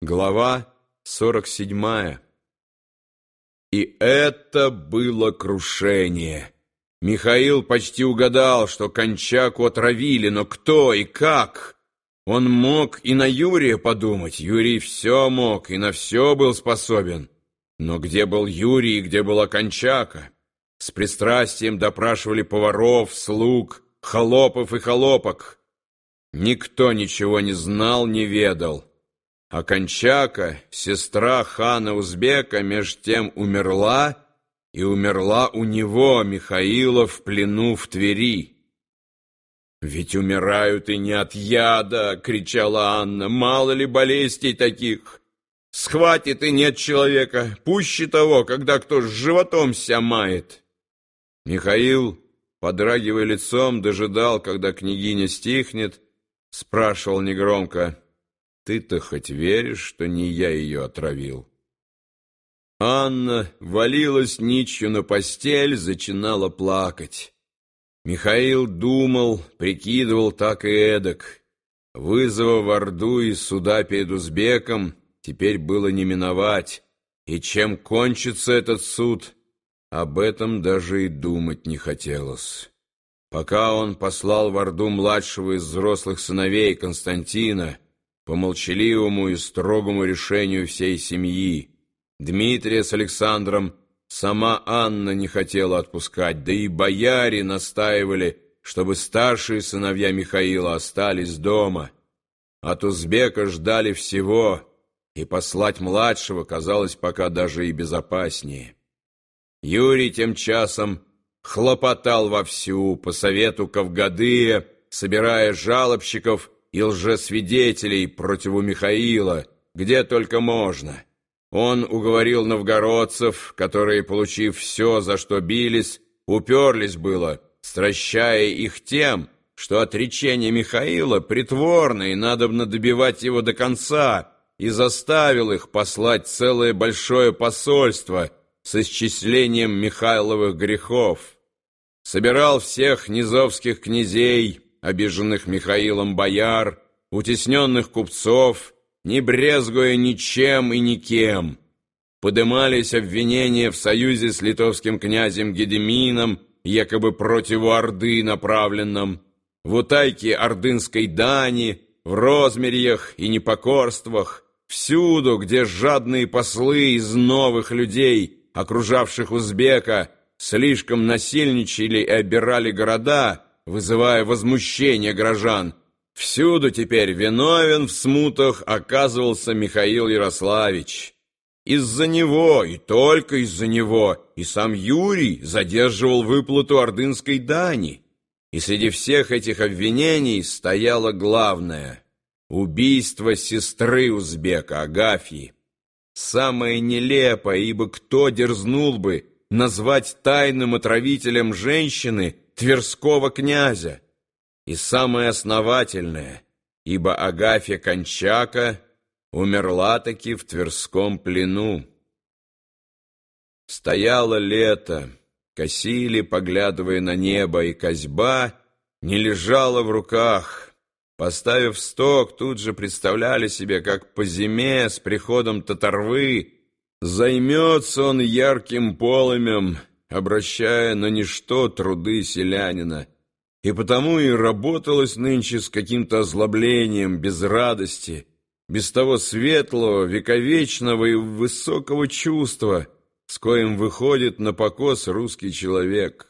Глава 47 И это было крушение. Михаил почти угадал, что Кончаку отравили, но кто и как? Он мог и на Юрия подумать. Юрий все мог и на все был способен. Но где был Юрий и где была Кончака? С пристрастием допрашивали поваров, слуг, холопов и холопок. Никто ничего не знал, не ведал. А Кончака, сестра хана Узбека, меж тем умерла, и умерла у него, Михаила, в плену в Твери. «Ведь умирают и не от яда!» — кричала Анна. «Мало ли болезней таких! Схватит и нет человека, пуще того, когда кто с животом ся мает!» Михаил, подрагивая лицом, дожидал, когда княгиня стихнет, спрашивал негромко — ты-то хоть веришь, что не я ее отравил? Анна валилась ничью на постель, зачинала плакать. Михаил думал, прикидывал так и эдак. Вызова в Орду и суда перед Узбеком теперь было не миновать. И чем кончится этот суд, об этом даже и думать не хотелось. Пока он послал в Орду младшего из взрослых сыновей Константина, по молчаливому и строгому решению всей семьи. Дмитрия с Александром сама Анна не хотела отпускать, да и бояре настаивали, чтобы старшие сыновья Михаила остались дома. От узбека ждали всего, и послать младшего казалось пока даже и безопаснее. Юрий тем часом хлопотал вовсю по совету Кавгадыя, собирая жалобщиков и лжесвидетелей против Михаила, где только можно. Он уговорил новгородцев, которые, получив все, за что бились, уперлись было, стращая их тем, что отречение Михаила притворно и надобно добивать его до конца, и заставил их послать целое большое посольство с исчислением Михайловых грехов. Собирал всех низовских князей, обиженных Михаилом бояр, утесненных купцов, не брезгуя ничем и никем. Подымались обвинения в союзе с литовским князем Гедемином, якобы против Орды направленном, в утайке ордынской дани, в розмерьях и непокорствах, всюду, где жадные послы из новых людей, окружавших узбека, слишком насильничали и обирали города, вызывая возмущение горожан. Всюду теперь виновен в смутах оказывался Михаил Ярославич. Из-за него, и только из-за него, и сам Юрий задерживал выплату ордынской дани. И среди всех этих обвинений стояло главное — убийство сестры узбека Агафьи. Самое нелепое, ибо кто дерзнул бы назвать тайным отравителем женщины — Тверского князя, и самое основательное, ибо Агафья Кончака умерла-таки в Тверском плену. Стояло лето, косили, поглядывая на небо, и козьба не лежала в руках. Поставив сток, тут же представляли себе, как по зиме с приходом татарвы займется он ярким полымем, обращая на ничто труды селянина, и потому и работалось нынче с каким-то озлоблением, без радости, без того светлого, вековечного и высокого чувства, с коим выходит на покос русский человек.